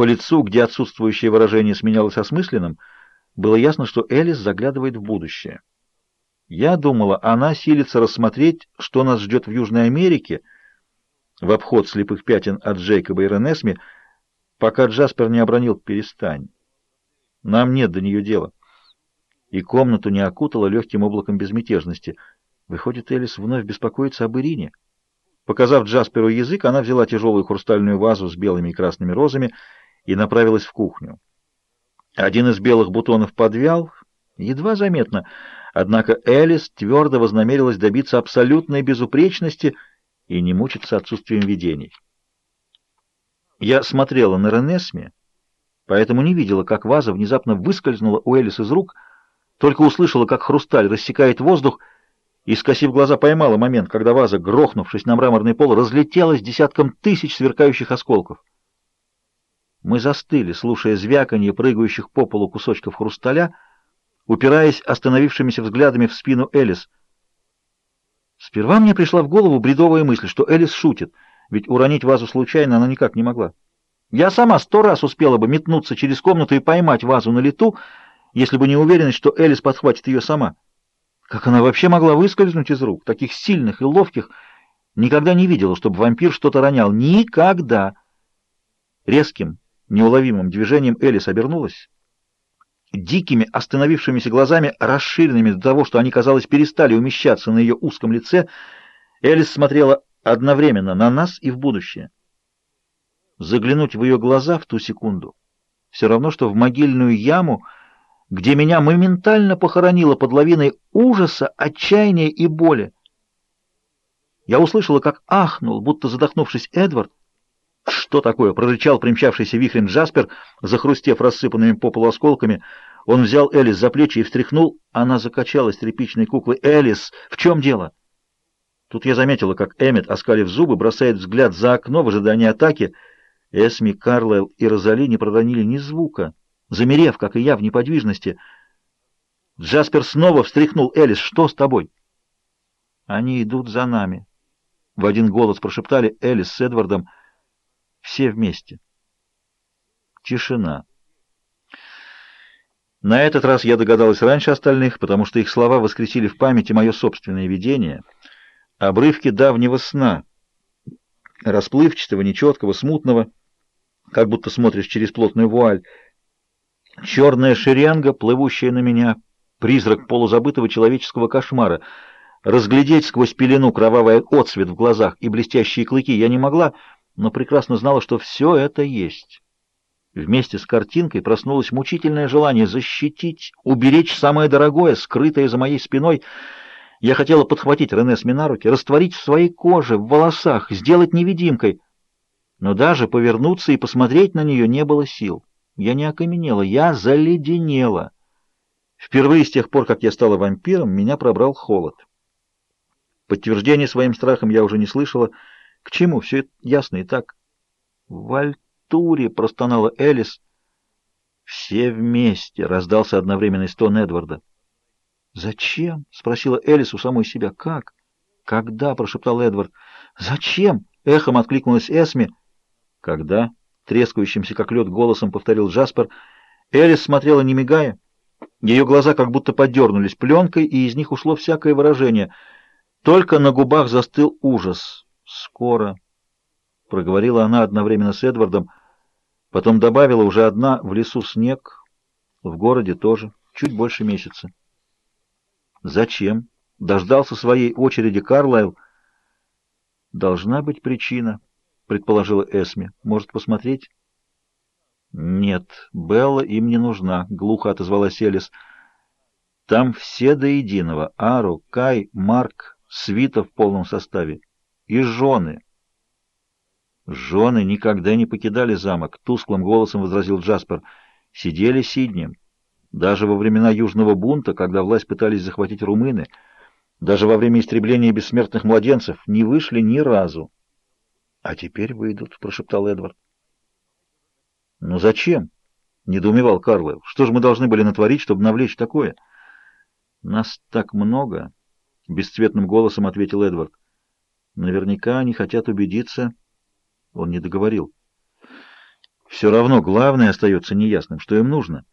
По лицу, где отсутствующее выражение сменялось осмысленным, было ясно, что Элис заглядывает в будущее. Я думала, она силится рассмотреть, что нас ждет в Южной Америке, в обход слепых пятен от Джейкоба и Ренесми, пока Джаспер не обронил «перестань». Нам нет до нее дела. И комнату не окутала легким облаком безмятежности. Выходит, Элис вновь беспокоится об Ирине. Показав Джасперу язык, она взяла тяжелую хрустальную вазу с белыми и красными розами и направилась в кухню. Один из белых бутонов подвял, едва заметно, однако Элис твердо вознамерилась добиться абсолютной безупречности и не мучиться отсутствием видений. Я смотрела на Ренесме, поэтому не видела, как ваза внезапно выскользнула у Элис из рук, только услышала, как хрусталь рассекает воздух, и, скосив глаза, поймала момент, когда ваза, грохнувшись на мраморный пол, разлетелась десятком тысяч сверкающих осколков. Мы застыли, слушая звяканье прыгающих по полу кусочков хрусталя, упираясь остановившимися взглядами в спину Элис. Сперва мне пришла в голову бредовая мысль, что Элис шутит, ведь уронить вазу случайно она никак не могла. Я сама сто раз успела бы метнуться через комнату и поймать вазу на лету, если бы не уверенность, что Элис подхватит ее сама. Как она вообще могла выскользнуть из рук, таких сильных и ловких, никогда не видела, чтобы вампир что-то ронял. Никогда! Резким, неуловимым движением Элис обернулась. Дикими, остановившимися глазами, расширенными до того, что они, казалось, перестали умещаться на ее узком лице, Элис смотрела одновременно на нас и в будущее. Заглянуть в ее глаза в ту секунду все равно, что в могильную яму, где меня моментально похоронило под лавиной ужаса, отчаяния и боли. Я услышала, как ахнул, будто задохнувшись Эдвард. «Что такое?» — прорычал примчавшийся вихрем Джаспер, захрустев рассыпанными по полу осколками. Он взял Элис за плечи и встряхнул. Она закачалась тряпичной куклой. «Элис, в чем дело?» Тут я заметила, как Эммет, оскалив зубы, бросает взгляд за окно в ожидании атаки. Эсми, Карлайл и Розали не проронили ни звука, замерев, как и я, в неподвижности. Джаспер снова встряхнул Элис. «Что с тобой?» «Они идут за нами», — в один голос прошептали Элис с Эдвардом. «Все вместе». Тишина. На этот раз я догадалась раньше остальных, потому что их слова воскресили в памяти мое собственное видение — обрывки давнего сна, расплывчатого, нечеткого, смутного, как будто смотришь через плотную вуаль. Черная шеренга, плывущая на меня, призрак полузабытого человеческого кошмара. Разглядеть сквозь пелену кровавый отсвет в глазах и блестящие клыки я не могла, но прекрасно знала, что все это есть. Вместе с картинкой проснулось мучительное желание защитить, уберечь самое дорогое, скрытое за моей спиной — я хотела подхватить Рене с руки, растворить в своей коже, в волосах, сделать невидимкой. Но даже повернуться и посмотреть на нее не было сил. Я не окаменела, я заледенела. Впервые с тех пор, как я стала вампиром, меня пробрал холод. Подтверждения своим страхам я уже не слышала. К чему? Все ясно и так. «В Альтуре!» — простонала Элис. «Все вместе!» — раздался одновременный стон Эдварда. «Зачем?» — спросила Элис у самой себя. «Как?» «Когда?» — прошептал Эдвард. «Зачем?» — эхом откликнулась Эсми. «Когда?» — трескающимся, как лед, голосом повторил Джаспер. Элис смотрела, не мигая. Ее глаза как будто подернулись пленкой, и из них ушло всякое выражение. Только на губах застыл ужас. «Скоро», — проговорила она одновременно с Эдвардом. Потом добавила уже одна «в лесу снег, в городе тоже, чуть больше месяца». Зачем? Дождался своей очереди Карлайл. Должна быть причина, предположила Эсми. Может, посмотреть? Нет, Белла им не нужна, глухо отозвалась Элис. Там все до единого. Ару, Кай, Марк, свита в полном составе. И жены. Жены никогда не покидали замок, тусклым голосом возразил Джаспер. Сидели сиднем. Даже во времена Южного бунта, когда власть пытались захватить румыны, даже во время истребления бессмертных младенцев, не вышли ни разу. — А теперь выйдут, — прошептал Эдвард. — Ну зачем? — недоумевал Карлайл. — Что же мы должны были натворить, чтобы навлечь такое? — Нас так много, — бесцветным голосом ответил Эдвард. — Наверняка они хотят убедиться... Он не договорил. Все равно главное остается неясным, что им нужно.